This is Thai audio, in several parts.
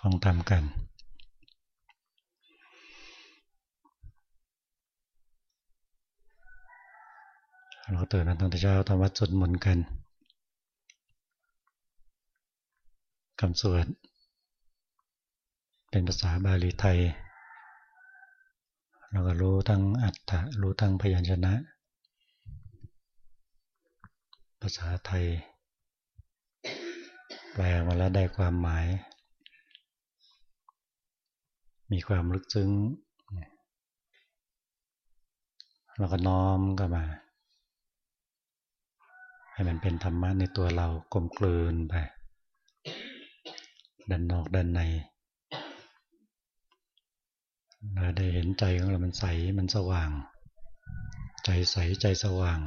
ฟังธรรมกัน เราตื่นตั้งแต่เช้าทำวัดสวดมนต์กันคำสวดเป็นภาษาบาลีไทย เราก็รู้ทั้งอัตถะรู้ทั้งพยัญชนะ ภาษาไทย แปลมาแล้วได้ความหมาย มีความลึกซึ้งเราก็น้อมก็มา ให้มันเป็นธรรมะในตัวเรากลมกลืนไปด้านนอกด้านในเราได้เห็นใจของเรามันใสมันสว่าง ใจใสใจสว่าง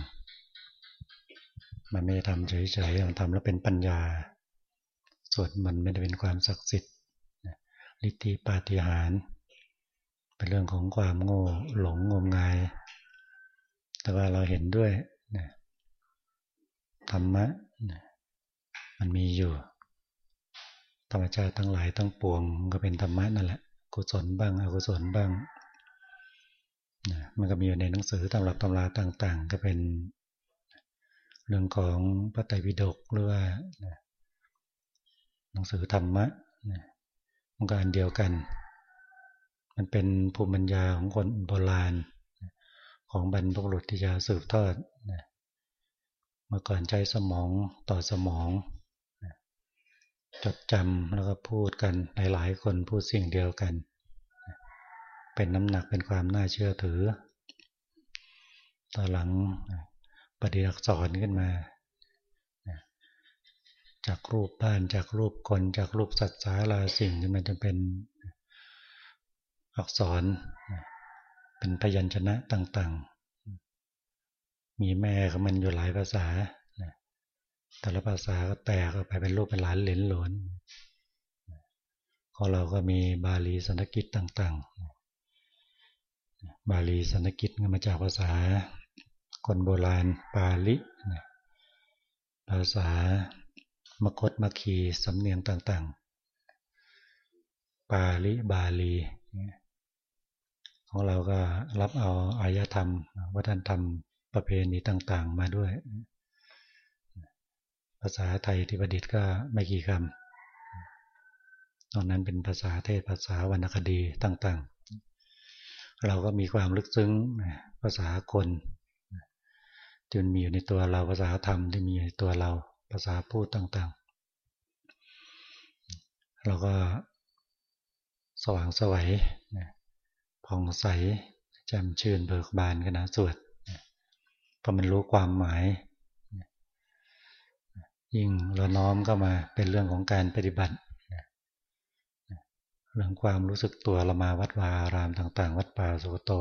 มันไม่ทำเฉยๆมันทำแล้วเป็นปัญญา ส่วนมันไม่ได้เป็นความศักดิ์สิทธิ์ฤทธิปาฏิหาริย์เป็นเรื่องของความโง่หลงงมงาย แต่ว่าเราเห็นด้วยธรรมะมันมีอยู่ ธรรมชาติทั้งหลายทั้งปวงก็เป็นธรรมะนั่นแหละ กุศลบ้างอกุศลบ้างมันก็มีอยู่ในหนังสือตำรับตำราต่าง ๆ ก็เป็นเรื่องของพระไตรปิฎกหรือว่า หนังสือธรรมะมันก็อันเดียวกัน มันเป็นภูมิปัญญาของคนโบราณ ของบรรพบุรุษที่จะสืบทอดเมื่อก่อนใช้สมองต่อสมองจดจำแล้วก็พูดกันหลายๆ คนพูดสิ่งเดียวกัน เป็นน้ำหนักเป็นความน่าเชื่อถือ ต่อหลังปฏิอักษรขึ้นมา รูปบ้านจากรูปคนจากรูปสัตว์สาราสิ่งที่มันจะเป็นอักษร เป็นพยัญชนะต่างๆ มีแม่ของมันอยู่หลายภาษา แต่ละภาษาก็แตกออกไปเป็นรูปเป็นหลานเหลนหลนของเราก็มีบาลีสันสกิตต่างๆ บาลีสันสกิตมาจากภาษาคนโบราณปาลิภาษา มคตมคีสำเนียงต่างๆ ปาลิบาลี ของเราก็รับเอาอายธรรม วัฒนธรรมประเพณีต่างๆ มาด้วย ภาษาไทยที่ประดิษฐ์ก็ไม่กี่คำตอนนั้นเป็นภาษาเทศภาษาวรรณคดีต่างๆ เราก็มีความลึกซึ้งภาษาคนจนมีอยู่ในตัวเราภาษาธรรมที่มีในตัวเรา ภาษาพูดต่างๆ เราก็สว่างสวัยผ่องใสแจ่มชื่นเบิกบานกันนะสวดเพราะมันรู้ความหมาย ยิ่งเราน้อมเข้ามาเป็นเรื่องของการปฏิบัติเรื่องความรู้สึกตัวเรามาวัดวาอารามต่าง ๆ วัดป่าสุโต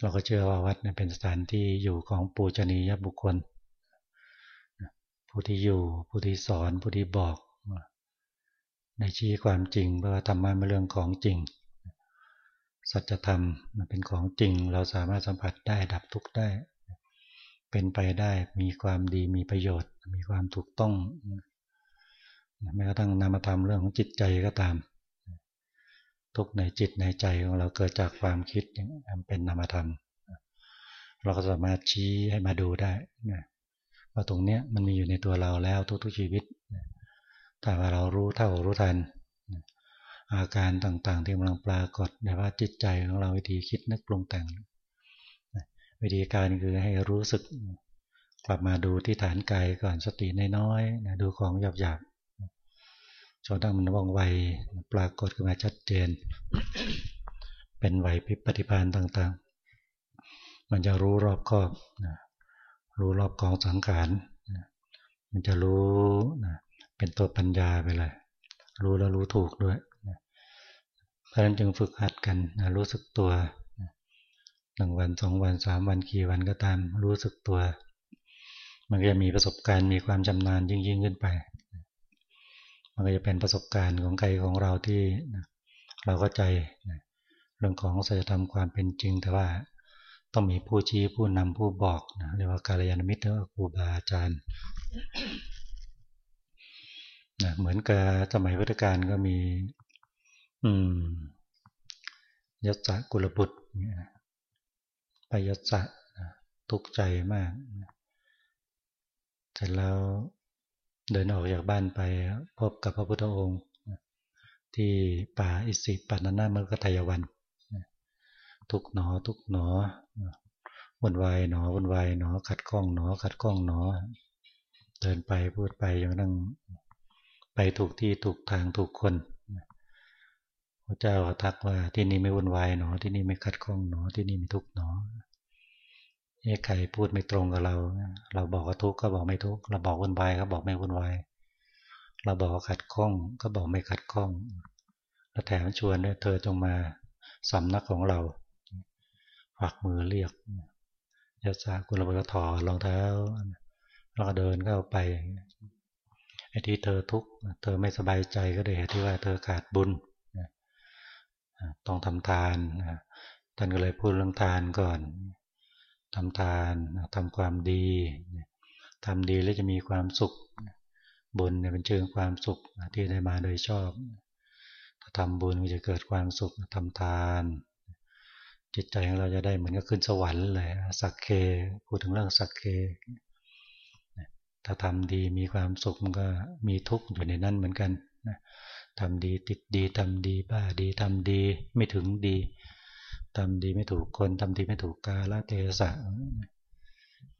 เราก็เชื่อว่าวัดเป็นสถานที่อยู่ของปูชนียบุคคล ผู้ที่อยู่ ผู้ที่สอน ผู้ที่บอก ในชี้ความจริงเพราะว่าธรรมะเป็นเรื่องของจริง สัจธรรมมันเป็นของจริง เราสามารถสัมผัสได้ดับทุกข์ได้ เป็นไปได้มีความดีมีประโยชน์ มีความถูกต้องแม้กระทั่งนามธรรมเรื่องของจิตใจก็ตาม ทุกในจิตในใจของเราเกิดจากความคิดเป็นนามธรรม เราก็สามารถชี้ให้มาดูได้ ว่าตรงเนี้ยมันมีอยู่ในตัวเราแล้วทุกๆชีวิตถ้าว่าเรารู้เท่ารู้ทัน อาการต่างๆที่กำลังปรากฏในว่าจิตใจของเราวิธีคิดนึกปรุงแต่ง วิธีการคือให้รู้สึกกลับมาดูที่ฐานกายก่อนสติน้อยๆดูของหยาบๆจนตั้งมันว่องไวปรากฏขึ้นมาชัดเจน เป็นไหวพิปฏิพานต่างๆ มันจะรู้รอบครอบ รู้รอบของสังขารมันจะรู้เป็นตัวปัญญาไปเลย รู้แล้วรู้ถูกด้วยเพราะฉะนั้นจึงฝึกหัดกันรู้สึกตัวหนึ่งวันสองวันสามวันกี่วันก็ตามรู้สึกตัว มันก็จะมีประสบการณ์มีความชำนาญยิ่งยิ่งขึ้นไป มันก็จะเป็นประสบการณ์ของใครของเราที่เราก็ใจเรื่องของสัจธรรมความเป็นจริงแต่ว่า ต้องมีผู้ชี้ผู้นำผู้บอกนะเรียกว่าการยานมิตรหรือครูบาอาจารย์นะเหมือนกับสมัยพุทธกาลก็มี อืมยศกุลบุตรไปยศทุกข์ใจมากเสร็จแล้วเดินออกจากบ้านไปพบกับพระพุทธองค์ ที่ป่าอิสิปานานาเมกทายวัน ทุกหนอ ทุกหนอวุ่นวายหนอวุ่นวายหนอ ขัดข้องหนอ ขัดข้องหนอ เดินไปพูดไปยังนั่งไปถูกที่ถูกทางถูกคนพระเจ้าทักว่าที่นี่ไม่วุ่นวายหนอ ที่นี่ไม่ขัดข้องหนอ ที่นี่ไม่ทุกหนอเอ้ใครพูดไม่ตรงกับเรา เราบอกว่าทุกข์ก็บอกไม่ทุกข์เราบอกวุ่นวายก็บอกไม่วุ่นวายเราบอกว่าขัดข้องก็บอกไม่ขัดข้องแล้วแถมชวนด้วยเธอจงมาสำนักของเรา ฝากมือเรียกยศากุลบุตรถอรองเท้าแล้วก็เดินเข้าไปไอ้ที่เธอทุกข์เธอไม่สบายใจก็ได้เหตุที่ว่าเธอขาดบุญต้องทำทานท่านก็เลยพูดเรื่องทานก่อนทำทานทำความดีทำดีแล้วจะมีความสุข บุญเนี่ยเป็นเชิงความสุขที่ได้มาโดยชอบ ถ้าทำบุญมันจะเกิดความสุขทำทาน จิตใจของเราจะได้เหมือนกับขึ้นสวรรค์เลยสักเคพูดถึงเรื่องสักเคถ้าทำดีมีความสุขมันก็มีทุกข์อยู่ในนั้นเหมือนกันทำดีติดดีทำดีบ้าดีทำดีไม่ถึงดีทำดีไม่ถูกคนทำดีไม่ถูกกาละเทศะ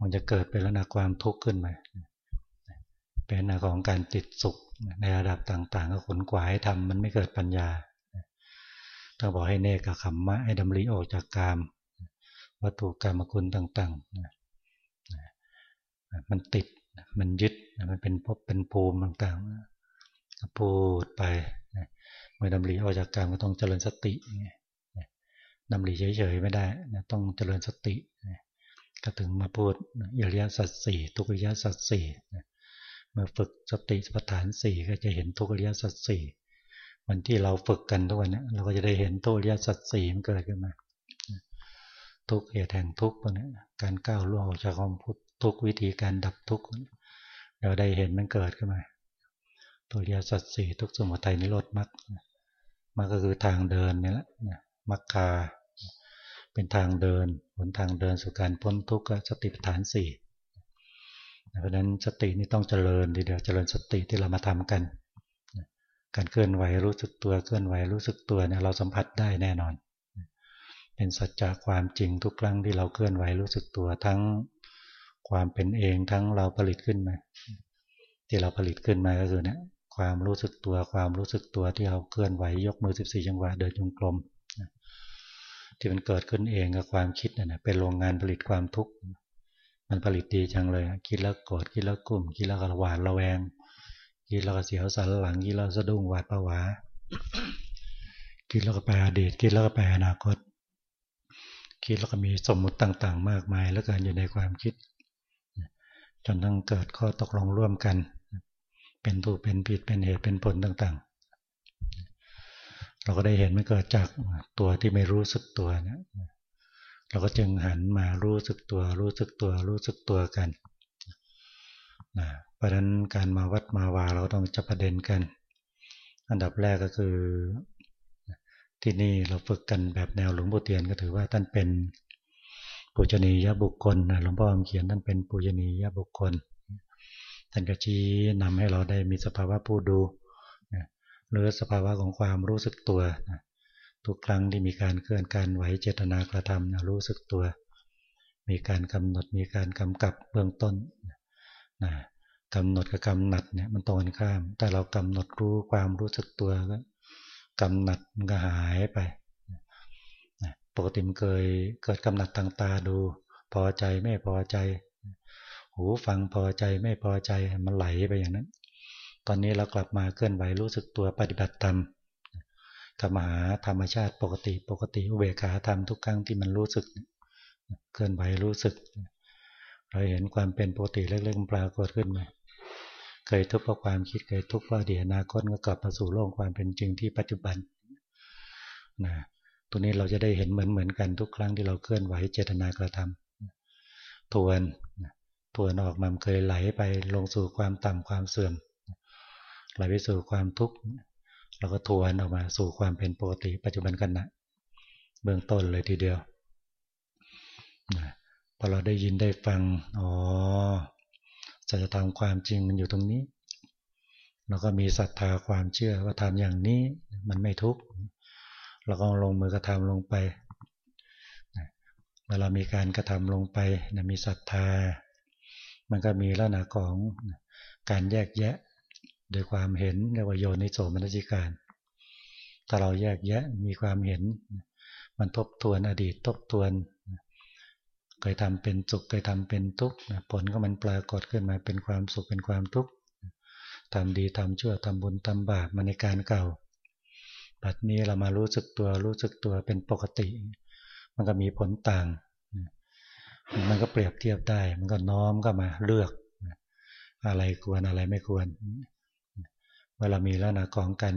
มันจะเกิดเป็นลักษณะความทุกข์ขึ้นมาเป็นลักษณะของการติดสุขในระดับต่าง ๆ ก็ขนขวายทำมันไม่เกิดปัญญา ต้องบอกให้เนกกับขมมะให้ดำริออกจากกาม วัตถุกรรมคุณต่างๆ มันติด มันยึด มันเป็นภพเป็นภูมิต่างๆ พูดไปเมื่อดำริออกจากกามก็ต้องเจริญสติดำริเฉยๆไม่ได้ ต้องเจริญสติ ก็ถึงมาพูดอริยสัจสี่ทุกอริยสัจสี่เมื่อฝึกสติปัฏฐานสี่ก็จะเห็นทุกอริยสัจสี่ วันที่เราฝึกกันทุกวันนี้เราก็จะได้เห็นทุกอริยสัจสี่มันเกิดขึ้นมา ทุกเหตุแห่งทุกข์นี้การก้าวล่วงออกจากความพุทธทุกวิธีการดับทุกข์เราได้เห็นมันเกิดขึ้นมาตัวอริยสัจสี่ทุกสมุทัยนิโรธมรรคมันก็คือทางเดินนี่แหละมรรคาเป็นทางเดินหนทางเดินสู่การพ้นทุกข์สติปัฏฐานสี่เพราะนั้นสตินี่ต้องเจริญทีเดียวเจริญสติที่เรามาทำกัน การเคลื่อนไหวรู้สึกตัวเคลื่อนไหวรู้สึกตัวเนี่ยเราสัมผัสได้แน่นอน เป็นสัจจะความจริงทุกครั้งที่เราเคลื่อนไหวรู้สึกตัวทั้งความเป็นเองทั้งเราผลิตขึ้นมา ที่เราผลิตขึ้นมาก็คือเนี่ยความรู้สึกตัวความรู้สึกตัวที่เราเคลื่อนไหวยกมือ 14 จังหวะเดินจงกรมที่มันเกิดขึ้นเองกับความคิดเนี่ยเป็นโรงงานผลิตความทุกข์มันผลิตดีจังเลย คิดแล้วโกรธคิดแล้วกลุ่มคิดแล้วกระหวาดระแวง คิดแล้วก็เสียวสันหลังคิดแล้วสะดุ้งหวาดผวาคิดแล้วก็ไปอดีตคิดแล้วก็ไปอนาคต คิดแล้วก็มีสมมุติต่างๆ มากมายแล้วกันอยู่ในความคิด จนทั้งเกิดข้อตกลงร่วมกัน เป็นถูกเป็นผิดเป็นเหตุเป็นผลต่างๆ เราก็ได้เห็นมันเกิดจากตัวที่ไม่รู้สึกตัวเนี่ยเราก็จึงหันมารู้สึกตัว รู้สึกตัว รู้สึกตัวกันนะ เพราะนั้นการมาวัดมาวาเราต้องจะประเด็นกัน อันดับแรกก็คือ ที่นี่เราฝึกกันแบบแนวหลวงปู่เตียนก็ถือว่าท่านเป็นปุจนียบุคคลนะหลวงพ่อเขียนท่านเป็นปุจนียบุคคลท่านก็ชี้นำให้เราได้มีสภาวะผู้ดูหรือสภาวะของความรู้สึกตัวทุกครั้งที่มีการเคลื่อนการไหวเจตนากระทำรู้สึกตัว มีการกำหนดมีการกำกับเบื้องต้นนะ กำหนดกับกำหนัดเนี่ยมันตรงกันข้าม แต่เรากำหนดรู้ความรู้สึกตัวก็กำหนัดมันก็หายไปปกติมันเคยเกิดกำหนัดทางตาดู พอใจไม่พอใจ หูฟังพอใจไม่พอใจมันไหลไปอย่างนั้น ตอนนี้เรากลับมาเคลื่อนไหวรู้สึกตัวปฏิบัติธรรมกลับมาหาธรรมชาติปกติปกติอุเบกขาธรรมทุกครั้งที่มันรู้สึก เคลื่อนไหวรู้สึก เราเห็นความเป็นปกติเล็กๆปรากฏขึ้นมา เคยทุกข์เพราะความคิดเคยทุกข์เพราะเดียนาคตก็กลับมาสู่โลกความเป็นจริงที่ปัจจุบันนะตัวนี้เราจะได้เห็นเหมือนเหมือนกันทุกครั้งที่เราเคลื่อนไหวเจตนากระทำทวนทวนออกมาเคยไหลไปลงสู่ความต่ำความเสื่อมไหลไปสู่ความทุกข์เราก็ทวนออกมาสู่ความเป็นปกติ ปัจจุบันกันนะเบื้องต้นเลยทีเดียวพอเราได้ยินได้ฟัง อ๋อ สัจธรรมความจริงมันอยู่ตรงนี้ เราก็มีศรัทธาความเชื่อว่าทำอย่างนี้มันไม่ทุกข์เราก็ลงมือกระทำลงไปเมื่อเรามีการกระทำลงไปมีศรัทธา มันก็มีลักษณะของการแยกแยะโดยความเห็นเรียกว่าโยนิโสมนสิการถ้าเราแยกแยะมีความเห็น มันทบทวนอดีตทบทวน เคยทำเป็นสุขเคยทำเป็นทุกข์ผลก็มันปรากฏขึ้นมาเป็นความสุขเป็นความทุกข์ทำดีทำชั่วทำบุญทำบาปมาในการเก่าบัดนี้เรามารู้สึกตัวรู้สึกตัวเป็นปกติ มันก็มีผลต่าง มันก็เปรียบเทียบได้ มันก็น้อมก็มาเลือก อะไรควรอะไรไม่ควรเวลามีแลักษณะของกัน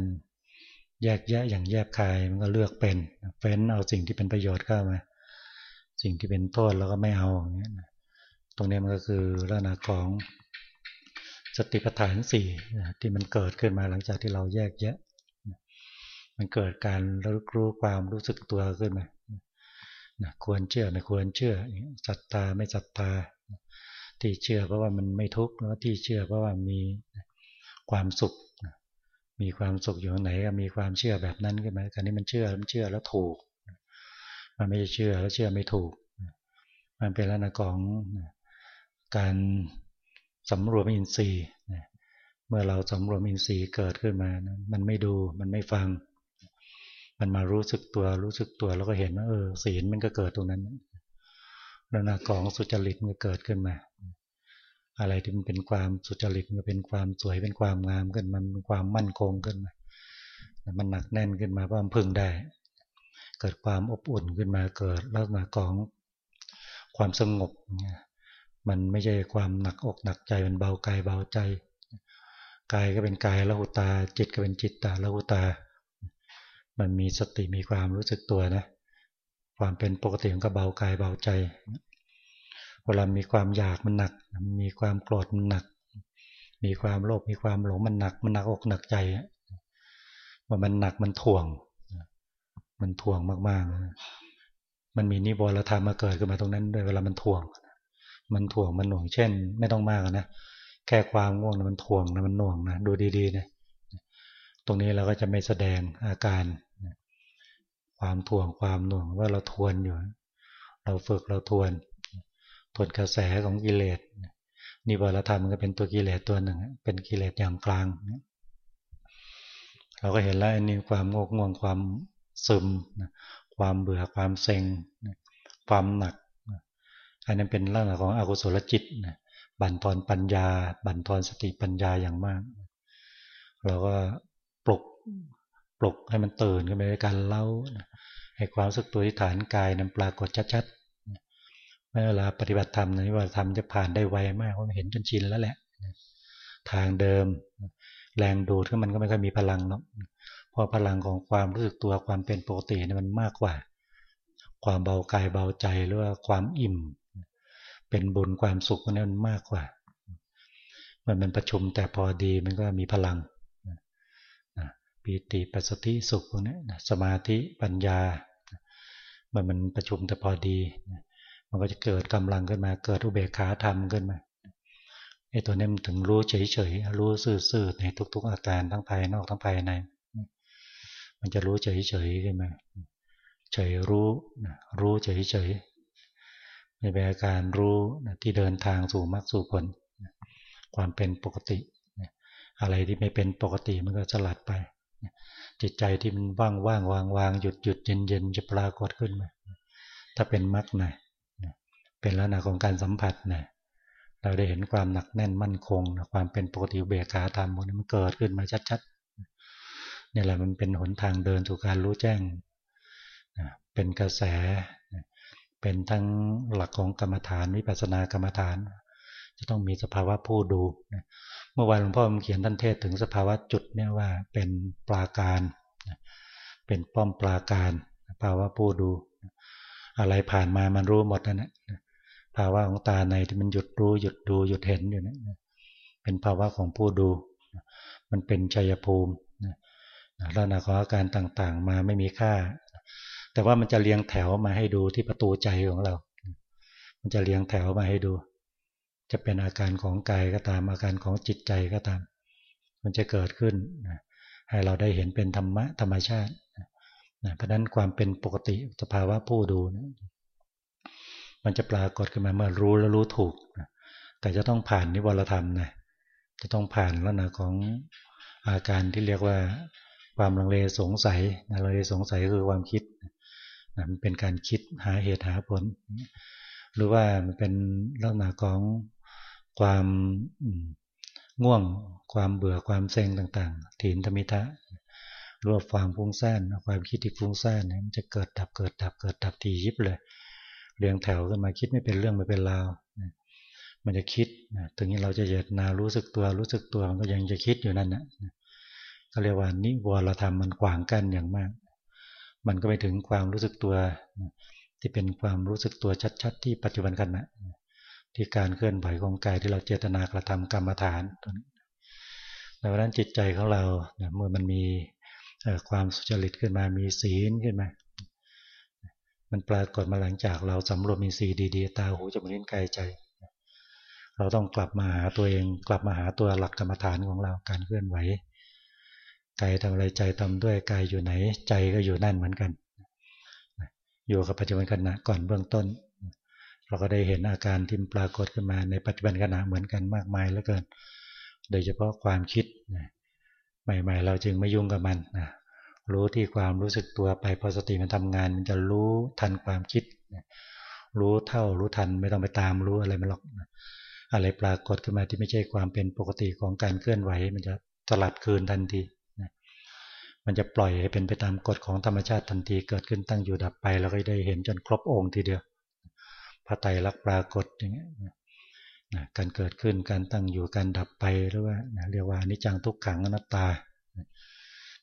แยกแยะอย่างแยบคายมันก็เลือกเป็นเฟ้นเอาสิ่งที่เป็นประโยชน์เข้ามา สิ่งที่เป็นโทษแล้วก็ไม่เอาอย่างเงี้ยตรงนี้มันก็คือลักษณะของสติปัฏฐานสี่ที่มันเกิดขึ้นมาหลังจากที่เราแยกแยะ มันเกิดการรู้รู้ความรู้สึกตัวขึ้นมาควรเชื่อไม่ควรเชื่อศรัทธาไม่ศรัทธาที่เชื่อเพราะว่ามันไม่ทุกข์แล้วที่เชื่อเพราะว่ามีความสุข มีความสุขอยู่ไหนก็มีความเชื่อแบบนั้นขึ้นมาการนี้มันเชื่อมันเชื่อแล้วถูก มันไม่เชื่อแล้วเชื่อไม่ถูก มันเป็นลักษณะของการสำรวมอินทรีย์เมื่อเราสำรวมอินทรีย์เกิดขึ้นมา มันไม่ดูมันไม่ฟัง มันมารู้สึกตัวรู้สึกตัวแล้วก็เห็นว่าเออศีลมันก็เกิดตรงนั้นแล้วนาของสุจริตมันเกิดขึ้นมา อะไรที่มันเป็นความสุจริตมันเป็นความสวยเป็นความงามขึ้นมันเป็นความมั่นคงขึ้นมา มันหนักแน่นขึ้นมาเพราะมันพึงได้ เกิดความอบอุ่นขึ้นมาเกิดลักษณะของความสงบ มันไม่ใช่ความหนักอกหนักใจมันเบากายเบาใจกายก็เป็นกายละหุตา จิตก็เป็นจิตตาละหุตา มันมีสติมีความรู้สึกตัวนะ ความเป็นปกติมันก็เบากายเบาใจ เวลามีความอยากมันหนัก มีความโกรธมันหนัก มีความโลภมีความหลงมันหนัก มันหนักอกหนักใจว่ามันหนักมันถ่วง มันถ่วงมากๆ มันมีนิวรธรรมมาเกิดขึ้นมาตรงนั้นด้วยเวลามันถ่วง มันถ่วงมันหน่วงเช่น ไม่ต้องมากนะแค่ความง่วงนะมันถ่วงนะมันหน่วงนะดูดีๆนะตรงนี้เราก็จะไม่แสดงอาการความถ่วงความหน่วงว่าเราทวนอยู่ เราฝึกเราทวน ทวนกระแสของกิเลสนิวรธรรมมันก็เป็นตัวกิเลสตัวหนึ่ง เป็นกิเลสอย่างกลาง เราก็เห็นแล้วอันนี้ความงกง่วงความ ซึม ความเบื่อความเซ็ง ความหนัก อันนั้นเป็นลักษณะของอกุศลจิตนะบั่นทอนปัญญา บั่นทอนสติปัญญาอย่างมาก เราก็ปลุกปลุกให้มันตื่นขึ้นไปในการเล่าให้ความสึกตัวที่ฐานกายนั้นปรากฏชัดๆเมื่อเวลาปฏิบัติธรรมนี้ว่าธรรมจะผ่านได้ไวมากเพราะเห็นจนชินแล้วแหละ ทางเดิม แรงดูดขึ้นมันก็ไม่ค่อยมีพลังเนาะ ราะพลังของความรู้สึกตัวความเป็นปกตินี่มันมากกว่า ความเบากายเบาใจหรือว่าความอิ่ม เป็นบุญความสุขนั้นมากกว่า มันเป็นประชุมแต่พอดีมันก็มีพลังปีติปัสสติสุขพวกนี้สมาธิปัญญา มันมันประชุมแต่พอดี มันก็จะเกิดกำลังขึ้นมาเกิดอุเบกขาธรรมขึ้นมาไอ้ตัวนี้มันถึงรู้เฉยๆรู้ซื่อๆในทุก ๆ อาการทั้งภายนอกทั้งภายใน มันจะรู้เฉยๆขึ้นมาเฉยรู้รู้เฉยๆในแบบอาการรู้ที่เดินทางสู่มรรคสู่ผลความเป็นปกติอะไรที่ไม่เป็นปกติมันก็สลัดไปจิตใจที่มันว่างว่างวางวางหยุดหยุดเย็นเย็นจะปรากฏขึ้นมาถ้าเป็นมรรคนะเป็นลักษณะของการสัมผัสนะเราได้เห็นความหนักแน่นมั่นคงความเป็นปกติเบียขาธรรมมันเกิดขึ้นมาชัดๆ นี่แหละมันเป็นหนทางเดินสู่การรู้แจ้ง เป็นกระแส เป็นทั้งหลักของกรรมฐานวิปัสสนากรรมฐาน จะต้องมีสภาวะผู้ดู เมื่อวานหลวงพ่อเขียนท่านเทศถึงสภาวะจุดเนี่ยว่าเป็นปราการ เป็นป้อมปราการภาวะผู้ดู อะไรผ่านมามันรู้หมดนั่นแหละภาวะของตาในที่มันหยุดรู้หยุดดูหยุดเห็นอยู่นี่เป็นภาวะของผู้ดู มันเป็นชัยภูมิ ลักษณะของอาการต่างๆ มาไม่มีค่า แต่ว่ามันจะเรียงแถวมาให้ดูที่ประตูใจของเรา มันจะเรียงแถวมาให้ดู จะเป็นอาการของกายก็ตามอาการของจิตใจก็ตาม มันจะเกิดขึ้น ให้เราได้เห็นเป็นธรรมะธรรมชาติเพราะนั้นความเป็นปกติสภาวะผู้ดู มันจะปรากฏขึ้นมาเมื่อรู้แล้วรู้ถูก แต่จะต้องผ่านนิวรธรรมนะจะต้องผ่านแล้วนะของอาการที่เรียกว่า ความลังเลสงสัยลังเลสงสัยคือความคิดนะมันเป็นการคิดหาเหตุหาผล หรือว่ามันเป็นลักษณะของความง่วง ความเบื่อความเซ็งต่างๆถีนธมิทะรวบความฟุ้งซ่านความคิดที่ฟุ้งซ่านมันจะเกิดดับเกิดดับเกิดดับทียิบเลย เรียงแถวขึ้นมาคิดไม่เป็นเรื่องไม่เป็นราวมันจะคิดถึงนี้เราจะเจตนารู้สึกตัวรู้สึกตัวมันก็ยังจะคิดอยู่นั่นนะ ก็เรียกว่านิวรธรรมมันกว้างกันอย่างมาก มันก็ไปถึงความรู้สึกตัวที่เป็นความรู้สึกตัวชัด ๆ ที่ปัจจุบันขณะที่การเคลื่อนไหวของกายที่เราเจตนากระทำกรรมฐานตรงนี้ดังนั้นจิตใจของเราเมื่อมันมีความสุจริตขึ้นมามีศีลขึ้นมา มันปรากฏมาหลังจากเราสำรวมมีสีดีๆ ตาหูจมูกลิ้นกายใจ เราต้องกลับมาหาตัวเอง กลับมาหาตัวหลักกรรมฐานของเราการเคลื่อนไหว กายทำอะไรใจทำด้วยกายอยู่ไหนใจก็อยู่นั่นเหมือนกัน อยู่กับปัจจุบันขณะก่อนเบื้องต้น เราก็ได้เห็นอาการที่ปรากฏขึ้นมาในปัจจุบันขณะเหมือนกันมากมายเหลือเกิน โดยเฉพาะความคิดใหม่ ๆ เราจึงไม่ยุ่งกับมันนะรู้ที่ความรู้สึกตัวไปพอสติมันทำงาน มันจะรู้ทันความคิด รู้เท่ารู้ทันไม่ต้องไปตามรู้อะไรมันหรอกอะไรปรากฏขึ้นมาที่ไม่ใช่ความเป็นปกติของการเคลื่อนไหว มันจะสลัดคืนทันที มันจะปล่อยให้เป็นไปตามกฎของธรรมชาติทันทีเกิดขึ้นตั้งอยู่ดับไปเราก็ได้เห็นจนครบองค์ทีเดียวพระไตรลักษณ์ปรากฏอย่างเงี้ยการเกิดขึ้นการตั้งอยู่การดับไปหรือว่าเรียกว่านิจังทุกขังอนัตตา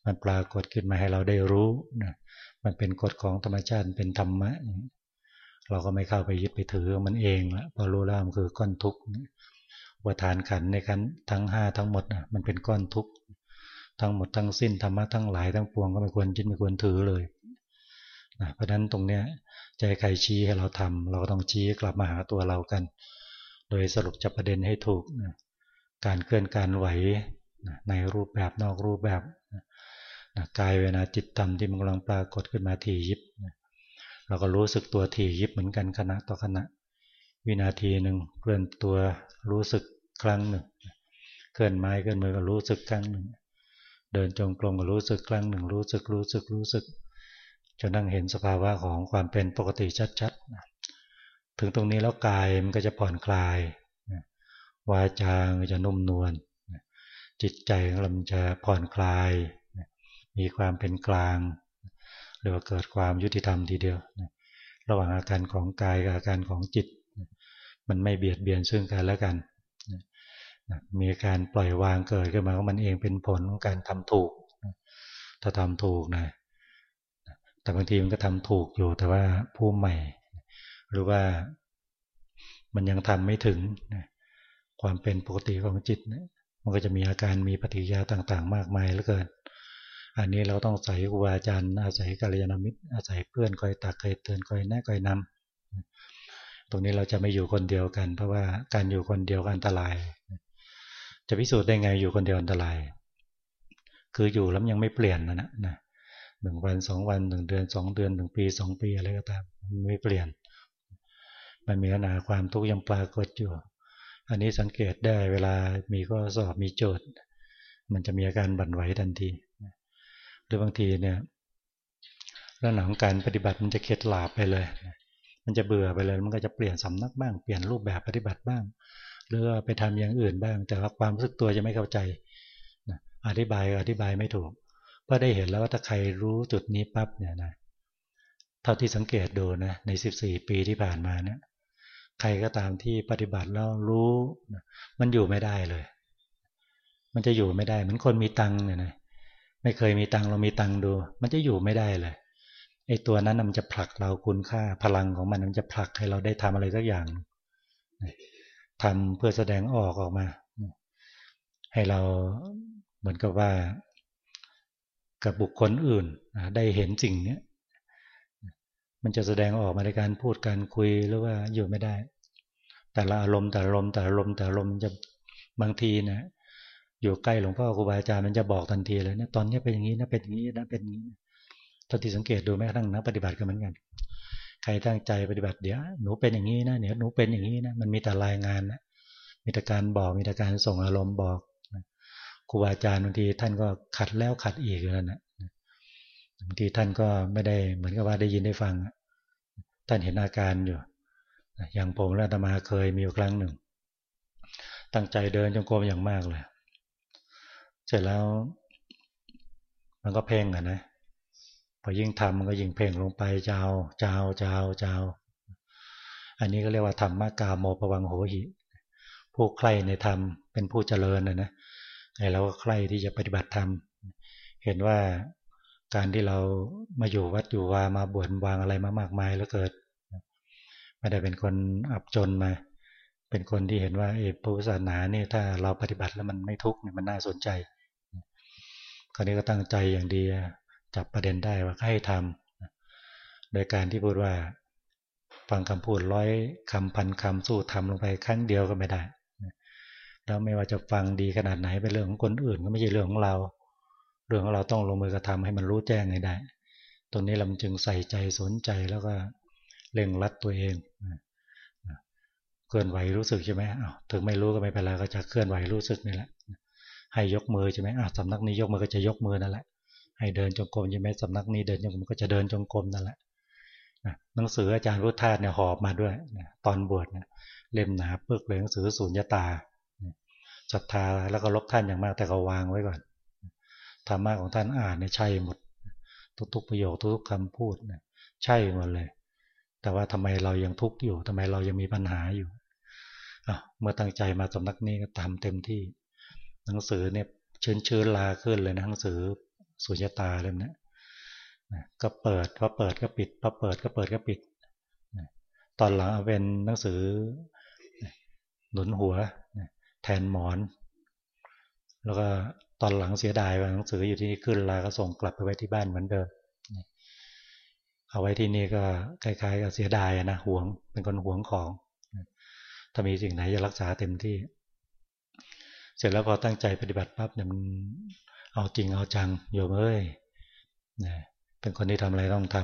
มันปรากฏขึ้นมาให้เราได้รู้นะมันเป็นกฎของธรรมชาติเป็นธรรมะ เราก็ไม่เข้าไปยึดไปถือมันเองละพอรู้แล้วมันคือก้อนทุกข์ว่าฐานขันในขันทั้งห้าทั้งหมดนะมันเป็นก้อนทุกข์ ทั้งหมดทั้งสิ้นธรรมะทั้งหลายทั้งปวงก็ไม่ควรยึดไม่ควรถือเลยนะเพราะฉะนั้นตรงเนี้ยใจใครชี้ให้เราทำเราก็ต้องชี้กลับมาหาตัวเรากัน โดยสรุปจับประเด็นให้ถูกนะการเคลื่อนการไหวในรูปแบบนอกรูปแบบกายเวนาจิตธรรมที่มันกำลังปรากฏขึ้นมาทียิบเราก็รู้สึกตัวทียิบเหมือนกันขณะต่อขณะ วินาทีหนึ่งเคลื่อนตัวรู้สึกครั้งหนึ่งเคลื่อนไม้เคลื่อนมือก็รู้สึกครั้งหนึ่ง เดินจงกรมก็รู้สึกครั้งหนึ่งรู้สึกรู้สึกรู้สึกจนนั่งเห็นสภาวะของความเป็นปกติชัดๆ ถึงตรงนี้แล้วกายมันก็จะผ่อนคลายวาจาจะนุ่มนวลจิตใจของเราจะผ่อนคลาย มีความเป็นกลางหรือว่าเกิดความยุติธรรมทีเดียว ระหว่างอาการของกายกับอาการของจิต มันไม่เบียดเบียนซึ่งกันและกัน มีการปล่อยวางเกิดขึ้นมาของมันเองเป็นผลของการทำถูก ถ้าทำถูกนะ แต่บางทีมันก็ทำถูกอยู่ แต่ว่าผู้ใหม่ หรือว่ามันยังทำไม่ถึงความเป็นปกติของจิตมันก็จะมีอาการมีปฏิกิริยาต่าง ๆ มากมายเหลือเกิน อันนี้เราต้องใส่ครูบาอาจารย์ อาศัยกัลยาณมิตร อาศัยเพื่อนคอยตักคอยเตือนคอยแนะคอยนำตรงนี้เราจะไม่อยู่คนเดียวกัน เพราะว่าการอยู่คนเดียวกันอันตราย จะพิสูจน์ได้ไงอยู่คนเดียวอันตราย คืออยู่แล้วยังไม่เปลี่ยนนะนะหนึ่งวันสองวันหนึ่งเดือนสองเดือนหนึ่งปีสองปีอะไรก็ตามมันไม่เปลี่ยน มันมีขนาความทุกข์ยังปรากฏอยู่ อันนี้สังเกตได้เวลามีข้อสอบมีโจทย์ มันจะมีอาการบั่นไหวทันทีหรือบางทีเนี่ยแล้วหนังการปฏิบัติมันจะเข็ดหลาบไปเลย มันจะเบื่อไปเลย มันก็จะเปลี่ยนสำนักบ้าง เปลี่ยนรูปแบบปฏิบัติบ้าง หรือไปทำอย่างอื่นบ้าง แต่ว่าความรู้สึกตัวจะไม่เข้าใจอธิบายอธิบายไม่ถูกเพราะได้เห็นแล้วว่าถ้าใครรู้จุดนี้ปั๊บเนี่ยนะเท่าที่สังเกตดูนะใน 14 ปีที่ผ่านมาเนี่ยใครก็ตามที่ปฏิบัติแล้วรู้มันอยู่ไม่ได้เลย มันจะอยู่ไม่ได้เหมือนคนมีตังค์เนี่ยนะไม่เคยมีตังเรามีตังดู มันจะอยู่ไม่ได้เลยไอ้ตัวนั้นมันจะผลักเราคุณค่าพลังของมันมันจะผลักให้เราได้ทำอะไรสักอย่าง ทำเพื่อแสดงออกออกมา ให้เราเหมือนกับว่า กับบุคคลอื่นได้เห็นสิ่งนี้มันจะแสดงออกมาในการพูดการคุยหรือว่าอยู่ไม่ได้ แต่ละอารมณ์แต่ละอารมณ์แต่ละอารมณ์แต่ละอารมณ์จะบางทีนะอยู่ใกล้หลวงพ่อครูบาอาจารย์มันจะบอกทันทีเลยนะตอนนี้เป็นอย่างนี้นะเป็นอย่างนี้นะเป็นอย่างนี้ตอนที่สังเกตดูแม้กระทั่งนักปฏิบัติก็เหมือนกัน ใครตั้งใจปฏิบัติเดี๋ยวหนูเป็นอย่างนี้นะเดี๋ยวหนูเป็นอย่างนี้นะมันมีแต่รายงานนะมีแต่การบอกมีแต่การส่งอารมณ์บอกครูบาอาจารย์บางทีท่านก็ขัดแล้วขัดอีกอยู่นั่นนะบางทีท่านก็ไม่ได้เหมือนกับว่าได้ยินได้ฟัง ท่านเห็นอาการอยู่อย่างผมและธรรมาเคยมีครั้งหนึ่ง ตั้งใจเดินจงกรมอย่างมากเลย เสร็จแล้ว มันก็เพ่งอะนะ พอยิ่งทำมันก็ยิ่งเพ่งลงไปเจ้าเจ้าเจ้าเจ้าอันนี้ก็เรียกว่าธรรมกาโมปวังโหหิ ผู้ใคร่ในธรรมเป็นผู้เจริญนะนะไอ้เราก็ใคร่ที่จะปฏิบัติธรรม เห็นว่าการที่เรามาอยู่วัดอยู่วามาบวชวางอะไรมามากมายแล้วเกิดไม่ได้เป็นคนอับจนมา เป็นคนที่เห็นว่าเอพุทธศาสนาเนี่ยถ้าเราปฏิบัติแล้วมันไม่ทุกข์เนี่ยมันน่าสนใจคราวนี้ก็ตั้งใจอย่างดี จับประเด็นได้ว่าให้ทำโดยการที่พูดว่า ฟังคำพูดร้อยคำพันคำสู้ทำลงไปครั้งเดียวก็ไม่ได้แล้วไม่ว่าจะฟังดีขนาดไหนเป็นเรื่องของคนอื่น ก็ไม่ใช่เรื่องของเรา เรื่องของเราต้องลงมือกระทำให้มันรู้แจ้งให้ได้ ตรงนี้เราจึงใส่ใจสนใจแล้วก็เร่งรัดตัวเองเคลื่อนไหวรู้สึกใช่ไหมอ้าวถึงไม่รู้ก็ไม่เป็นไรก็จะเคลื่อนไหวรู้สึกนี่แหละให้ยกมือใช่ไหมอ้าวสำนักนี้ยกมือก็จะยกมือนั่นแหละ ให้เดินจงกรมใช่ไหมสำนักนี้เดินจงกรมก็จะเดินจงกรมนั่นแหละหนังสืออาจารย์พุทธาเนี่ยหอบมาด้วยตอนบวชเนี่ยเล่มหนาเปลือกเลยหนังสือสูญญตาศรัทธาแล้วก็ลบท่านอย่างมากแต่ก็วางไว้ก่อนธรรมะของท่านอ่านเนี่ยใช่หมด ทุกๆประโยคทุกๆคำพูดเนี่ยใช่หมดเลย แต่ว่าทำไมเรายังทุกข์อยู่ทำไมเรายังมีปัญหาอยู่เมื่อตั้งใจมาสำนักนี้ก็ทำเต็มที่ หนังสือเนี่ยเชิญเชิญลาขึ้นเลยนะหนังสือ สุญญตาเล่มนี้ก็เปิดพอเปิดก็ปิดพอเปิดก็เปิดก็ปิด ตอนหลังเอาเป็นหนังสือหนุนหัวแทนหมอน แล้วก็ตอนหลังเสียดายว่าหนังสืออยู่ที่นี่ขึ้นลาก็ส่งกลับไปไว้ที่บ้านเหมือนเดิมเอาไว้ที่นี่ก็คล้ายๆกับเสียดายนะหวงเป็นคนหวงของถ้ามีสิ่งไหนจะรักษาเต็มที่ เสร็จแล้วพอตั้งใจปฏิบัติปั๊บเนี่ยมัน เอาจริงเอาจังโยมเอ้ยเป็นคนที่ทำอะไรต้องท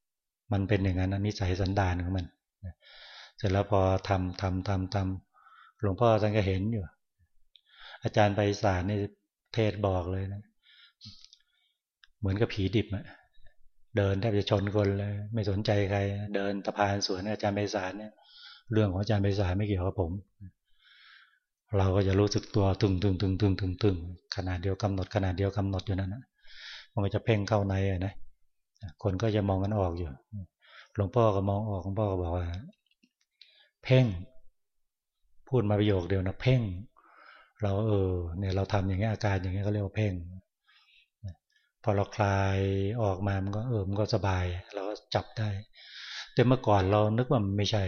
ำมันเป็นอย่างนั้นนิสัยสันดานของมันเสร็จแล้วพอทำทำทำทำหลวงพ่อท่านก็เห็นอยู่ อาจารย์ไปสารนี่เทศบอกเลยนะ เหมือนกับผีดิบอะเดินแทบจะชนคนเลย ไม่สนใจใคร เดินตะพานสวนอาจารย์ไพศาลเนี่ย เรื่องของอาจารย์ไพศาลไม่เกี่ยวกับผมเเราก็จะรู้สึกตัวตึงตึงตึงตึงตึงตึงขนาดเดียวกำหนดขนาดเดียวกำหนดอยู่นั่นนะมันก็จะเพ่งเข้าในนะคนก็จะมองกันออกอยู่หลวงพ่อก็มองออกหลวงพ่อก็บอกว่า เพ่ง พูดมาประโยคเดียวนะเพ่ง เราเออเนี่ยเราทำอย่างเงี้ยอาการอย่างเงี้ยก็เรียกว่าเพ่งพอเราคลายออกมามันก็เออมันก็สบาย เราก็จับได้ แต่เมื่อก่อนเรานึกว่ามันไม่ใช่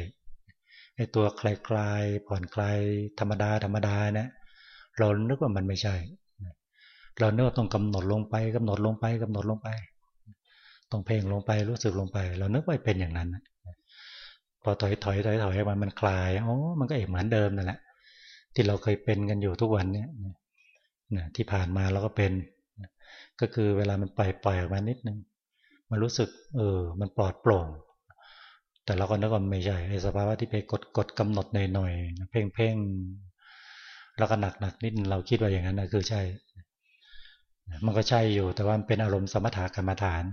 ไอ้ตัวคลายคลายผ่อนคลายธรรมดาธรรมดานะเรานึกว่ามันไม่ใช่ เราเนื้อต้องกำหนดลงไปกำหนดลงไปกำหนดลงไป ต้องเพ่งลงไปรู้สึกลงไป เรานึกว่าเป็นอย่างนั้นพอถอยถอยถอยถอยมันมันคลายอ๋อมันก็เอกเหมือนเดิมนั่นแหละที่เราเคยเป็นกันอยู่ทุกวันเนี้ยที่ผ่านมาเราก็เป็น ก็คือเวลามันปล่อยปล่อยออกมานิดนึงมันรู้สึกเออมันปลอดโปร่ง แต่เราก็นึกว่าไม่ใช่ไอ้สภาวะที่ไปกดกดกำหนดหน่อยๆเพ่งเพ่งแล้วก็หนักหนักนิดเราคิดว่าอย่างนั้นนะคือใช่ มันก็ใช่อยู่ แต่ว่ามันเป็นอารมณ์สมถะกรรมฐาน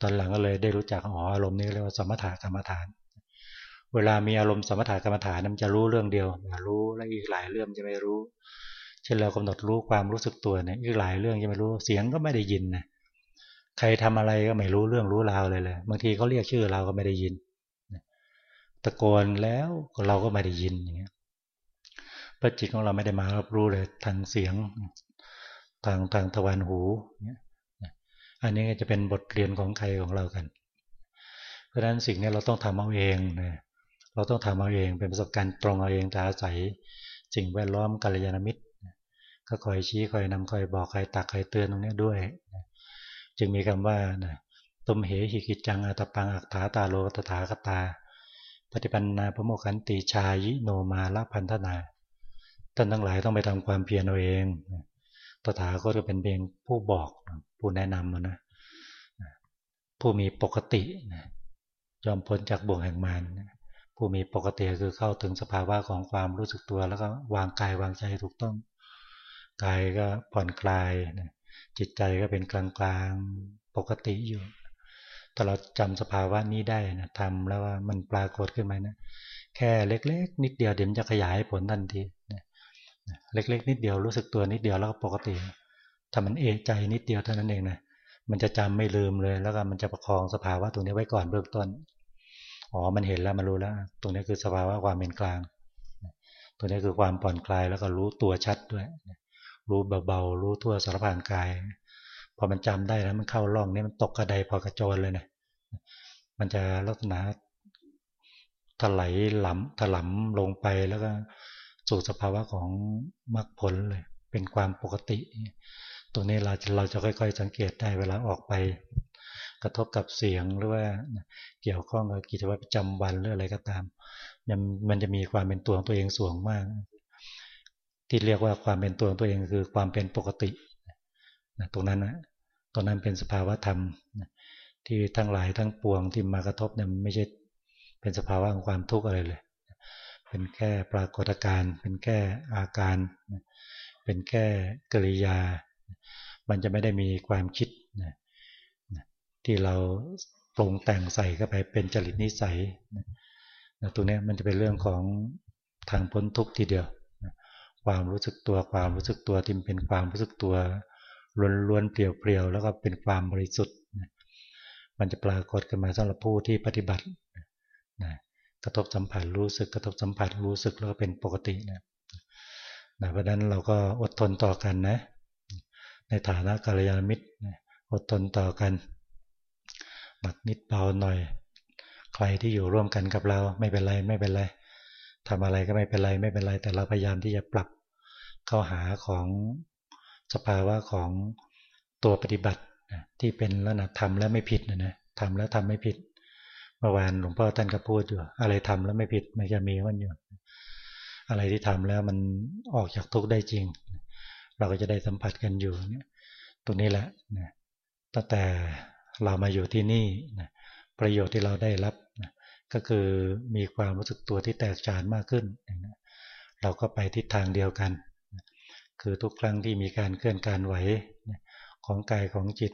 ตอนหลังก็เลยได้รู้จักอ๋ออารมณ์นี้เรียกว่าสมถะกรรมฐาน เวลามีอารมณ์สมถะกรรมฐานมันจะรู้เรื่องเดียวรู้แล้วอีกหลายเรื่องจะไม่รู้ เช่นเรากำหนดรู้ความรู้สึกตัวเนี่ยอีกหลายเรื่องจะไม่รู้เสียงก็ไม่ได้ยินนะใครทำอะไรก็ไม่รู้เรื่องรู้ราวเลยเลยบางทีเขาเรียกชื่อเราก็ไม่ได้ยิน ตะโกนแล้วเราก็ไม่ได้ยินอย่างเงี้ยพระจิตของเราไม่ได้มารับรู้เลยทางเสียงทางทางทวารหูเนี่ยอันนี้จะเป็นบทเรียนของใครของเรากัน เพราะฉะนั้นสิ่งนี้เราต้องทำเอาเองนะเราต้องทำเอาเองเป็นประสบการณ์ตรงเอาเองแต่อาศัยสิ่งแวดล้อมกัลยาณมิตรก็คอยชี้คอยนำคอยบอกคอยตักคอยเตือนตรงนี้ด้วย จึงมีคำว่านะตุมเหหิกิจังอัตปังอักถาตาโลตถาคตา ปฏิปันนาพระโมคันติชายิโนมาละพันธนาท่านทั้งหลายต้องไปทำความเพียรเอาเองตถาก็จะเป็นเพียงผู้บอกผู้แนะนำนะผู้มีปกติยอมพ้นจากบ่วงแห่งมารผู้มีปกติคือเข้าถึงสภาวะของความรู้สึกตัว แล้วก็วางกายวางใจถูกต้องกายก็ผ่อนคลายจิตใจก็เป็นกลางๆปกติอยู่ ถ้าเราจำสภาวะนี้ได้นะทำแล้วว่ามันปรากฏขึ้นมานะแค่เล็ก ๆ นิดเดียวเดี๋ยวจะขยายผลทันทีเล็ก ๆ นิดเดียวรู้สึกตัวนิดเดียวแล้วก็ปกติถ้ามันเอใจนิดเดียวเท่านั้นเองนะมันจะจำไม่ลืมเลย แล้วก็มันจะประคองสภาวะตรงนี้ไว้ก่อนเบื้องต้นอ๋อมันเห็นแล้วมันรู้แล้ว ตรงนี้คือสภาวะความเป็นกลาง ตัวนี้คือความผ่อนคลายแล้วก็รู้ตัวชัดด้วย รู้เบาๆรู้ทั่วสารพางกาย อมันจำได้แล้วมันเข้าร่องนี้มันตกกระไดพอกระโจนเลยนะมันจะลักษณะถลายหลำถลำลงไปแล้วก็สู่สภาวะของมรรคผลเลย เป็นความปกติ ตรงนี้เราเราจะค่อย ๆ สังเกตได้เวลาออกไป กระทบกับเสียงหรือว่าเกี่ยวข้องกับกิจวัตรประจำวันหรืออะไรก็ตามมันจะมีความเป็นตัวของตัวเองสูงมาก ที่เรียกว่าความเป็นตัวของตัวเองคือความเป็นปกติตรงนั้นนะ ตรงนั้นเป็นสภาวะธรรมที่ทั้งหลายทั้งปวงที่มากระทบเนี่ยไม่ใช่เป็นสภาวะของความทุกข์อะไรเลย เป็นแค่ปรากฏการณ์ เป็นแค่อาการ เป็นแค่กริยา มันจะไม่ได้มีความคิดที่เราปรุงแต่งใส่เข้าไปเป็นจริตนิสัยตรงนี้มันจะเป็นเรื่องของทางพ้นทุกข์ทีเดียว ความรู้สึกตัวความรู้สึกตัวที่เป็นความรู้สึกตัว ล้วนๆเปลี่ยวๆแล้วก็เป็นความบริสุทธิ์ มันจะปรากฏขึ้นมาสำหรับผู้ที่ปฏิบัติกระทบสัมผัสรู้สึกกระทบสัมผัสรู้สึกแล้วก็เป็นปกตินะนะเพราะนั้นเราก็อดทนต่อกันนะในฐานะกัลยาณมิตรอดทนต่อกันหนักนิดเบาหน่อย ใครที่อยู่ร่วมกันกับเราไม่เป็นไรไม่เป็นไรทำอะไรก็ไม่เป็นไรไม่เป็นไร แต่เราพยายามที่จะปรับเข้าหาของ สภาวะของตัวปฏิบัติที่เป็นลักษณะทำแล้วไม่ผิดนะนะทำแล้วทำไม่ผิดเมื่อวานหลวงพ่อท่านก็พูดอยู่ อะไรทำแล้วไม่ผิดมันจะมีมันอยู่ อะไรที่ทำแล้วมันออกจากทุกข์ได้จริง เราก็จะได้สัมผัสกันอยู่เนี่ยตรงนี้แหละนะตั้งแต่เรามาอยู่ที่นี่นะประโยชน์ที่เราได้รับนะก็คือมีความรู้สึกตัวที่แตกฉานมากขึ้นนะเราก็ไปทิศทางเดียวกัน คือทุกครั้งที่มีการเคลื่อนการไหวของกายของจิต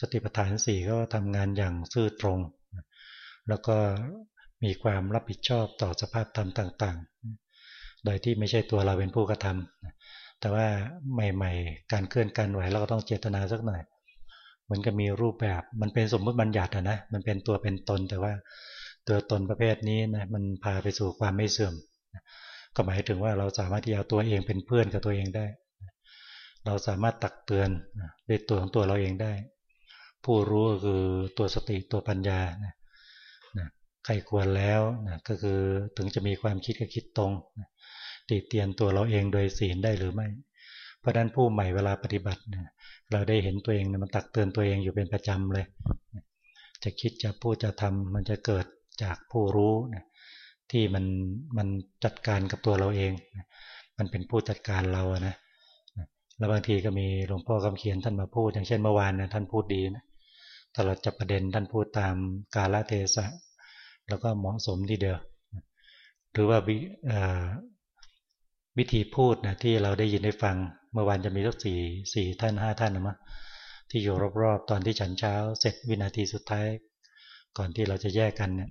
สติปัฏฐานสี่ก็ทำงานอย่างซื่อตรง แล้วก็มีความรับผิดชอบต่อสภาพธรรมต่างๆ โดยที่ไม่ใช่ตัวเราเป็นผู้กระทำแต่ว่าใหม่ๆ การเคลื่อนการไหวเราก็ต้องเจตนาสักหน่อยเหมือนกับมีรูปแบบมันเป็นสมมติบัญญัตินะมันเป็นตัวเป็นตนแต่ว่าตัวตนประเภทนี้นะมันพาไปสู่ความไม่เสื่อม ก็หมายถึงว่าเราสามารถที่เอาตัวเองเป็นเพื่อนกับตัวเองได้ เราสามารถตักเตือนด้วยตัวของตัวเราเองได้ ผู้รู้ก็คือตัวสติตัวปัญญาใครควรแล้วก็คือถึงจะมีความคิดก็คิดตรงติเตียนตัวเราเองโดยศีลได้หรือไม่ เพราะนั้นผู้ใหม่เวลาปฏิบัติเราได้เห็นตัวเองมันตักเตือนตัวเองอยู่เป็นประจำเลย จะคิดจะพูดจะทำมันจะเกิดจากผู้รู้นะ ที่มันมันจัดการกับตัวเราเอง มันเป็นผู้จัดการเราอะนะแล้วบางทีก็มีหลวงพ่อคำเขียนท่านมาพูด อย่างเช่นเมื่อวานนะท่านพูดดีนะตลอดจับประเด็นท่านพูดตามกาลเทศะ แล้วก็เหมาะสมทีเดียวหรือว่าวิธีพูดนะที่เราได้ยินได้ฟัง เมื่อวานจะมีสักสี่สี่ท่านห้าท่านนะมั้งที่อยู่รอบๆตอนที่ฉันเช้า เสร็จวินาทีสุดท้าย ก่อนที่เราจะแยกกันเนี่ย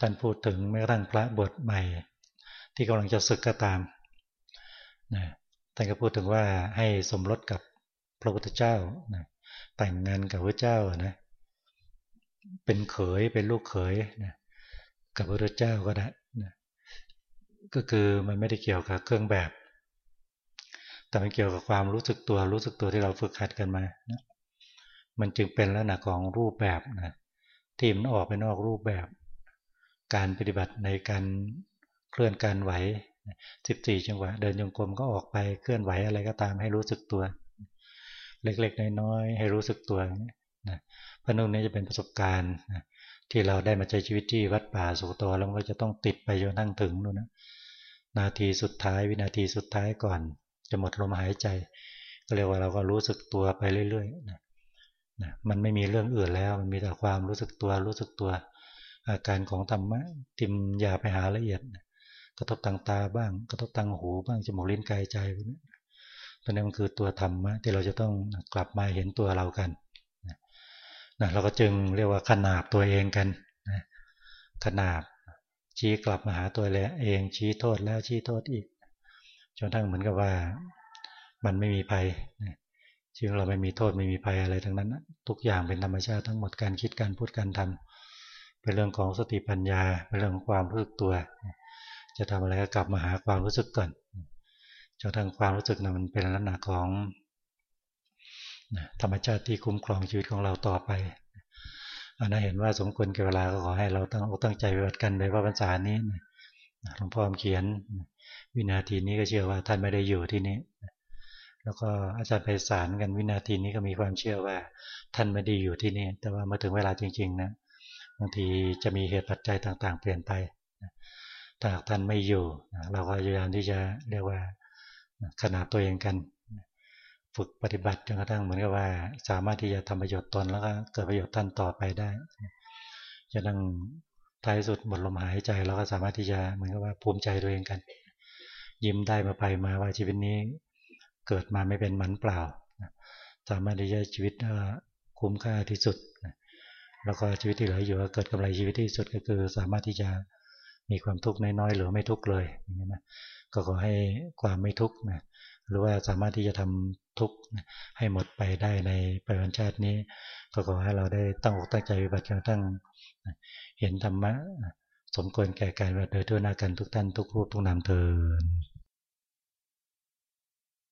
ท่านพูดถึงแม้กระทั่งพระบทใหม่ ที่กำลังจะศึกก็ตามนะท่านก็พูดถึงว่าให้สมรสกับพระพุทธเจ้านะแต่งงานกับพระเจ้านะเป็นเขยเป็นลูกเขยนะกับพระเจ้าก็ได้นะก็คือมันไม่ได้เกี่ยวกับเครื่องแบบ แต่มันเกี่ยวกับความรู้สึกตัวรู้สึกตัวที่เราฝึกหัดกันมานะมันจึงเป็นลักษณะของรูปแบบนะที่มันออกไปนอกรูปแบบ การปฏิบัติในการเคลื่อนการไหวสิบสี่จังหวะ เดินจงกรมก็ออกไปเคลื่อนไหวอะไรก็ตามให้รู้สึกตัว เล็กๆ น้อยๆให้รู้สึกตัวนะพระนุ่นนี้จะเป็นประสบการณ์นะที่เราได้มาใช้ชีวิตที่วัดป่าสุโตแล้วมันก็จะต้องติดไปจนทั้งถึงนู่นนะนาทีสุดท้ายวินาทีสุดท้ายก่อน จะหมดลมหายใจ ก็เรียกว่าเราก็รู้สึกตัวไปเรื่อยๆนะนะมันไม่มีเรื่องอื่นแล้วมันมีแต่ความรู้สึกตัวรู้สึกตัว อาการของธรรมะทิมยาไปหาละเอียด กระทบทางตาบ้าง กระทบทางหูบ้างจมูกลิ้นกายใจพวกนี้ตัวนี้มันคือตัวธรรมะที่เราจะต้องกลับมาเห็นตัวเรากันนะเราก็จึงเรียกว่าขนาบตัวเองกันนะขนาบชี้กลับมาหาตัวเองชี้โทษแล้วชี้โทษอีกจนทั้งเหมือนกับว่ามันไม่มีภัยจริงเราไม่มีโทษไม่มีภัยอะไรทั้งนั้น ทุกอย่างเป็นธรรมชาติทั้งหมดการคิดการพูดการทำ เป็นเรื่องของสติปัญญา เป็นเรื่องของความรู้สึกตัว จะทำอะไรก็กลับมาหาความรู้สึกก่อนจนทั้งความรู้สึกนะมันเป็นลักษณะของธรรมชาติที่คุ้มครองชีวิตของเราต่อไปอันนั้นเห็นว่าสมควรกับเวลาก็ขอให้เราตั้งอกตั้งใจปฏิบัติกันโดยพระพรรษานี้หลวงพ่อเขียน วินาทีนี้ก็เชื่อว่าท่านไม่ได้อยู่ที่นี้ แล้วก็อาจารย์ไพศาลกันวินาทีนี้ก็มีความเชื่อว่าท่านไม่ได้อยู่ที่นี่ แต่ว่าเมื่อถึงเวลาจริง ๆ นะ บางทีจะมีเหตุปัจจัยต่างๆ เปลี่ยนไปถ้าท่านไม่อยู่ เราก็พยายามที่จะเรียกว่าขนาดตัวเองกัน ฝึกปฏิบัติจนกระทั่งเหมือนกับว่า สามารถที่จะทำประโยชน์ตนแล้วก็เกิดประโยชน์ท่านต่อไปได้จะนั่งท้ายสุดหมดลมหายใจเราก็สามารถที่จะเหมือนกับว่าภูมิใจตัวเองกัน ยิ้มได้มาไปมาว่าชีวิตนี้เกิดมาไม่เป็นหมันเปล่า สามารถที่จะชีวิตคุ้มค่าที่สุด แล้วก็ชีวิตที่เหลืออยู่เกิดกำไรชีวิตที่สุดก็คือสามารถที่จะมีความทุกข์น้อยๆหรือไม่ทุกข์เลยอย่างนี้นะก็ขอให้ความไม่ทุกข์นะหรือว่าสามารถที่จะทำทุกข์ให้หมดไปได้ในปัจจุบันชาตินี้ ก็ขอให้เราได้ตั้งอกตั้งใจปฏิบัติจนตั้งเห็นธรรมะสมควรแก่การปฏิบัติโดยทั่วหน้ากันทุกท่านทุกรูปทุกนามเทิน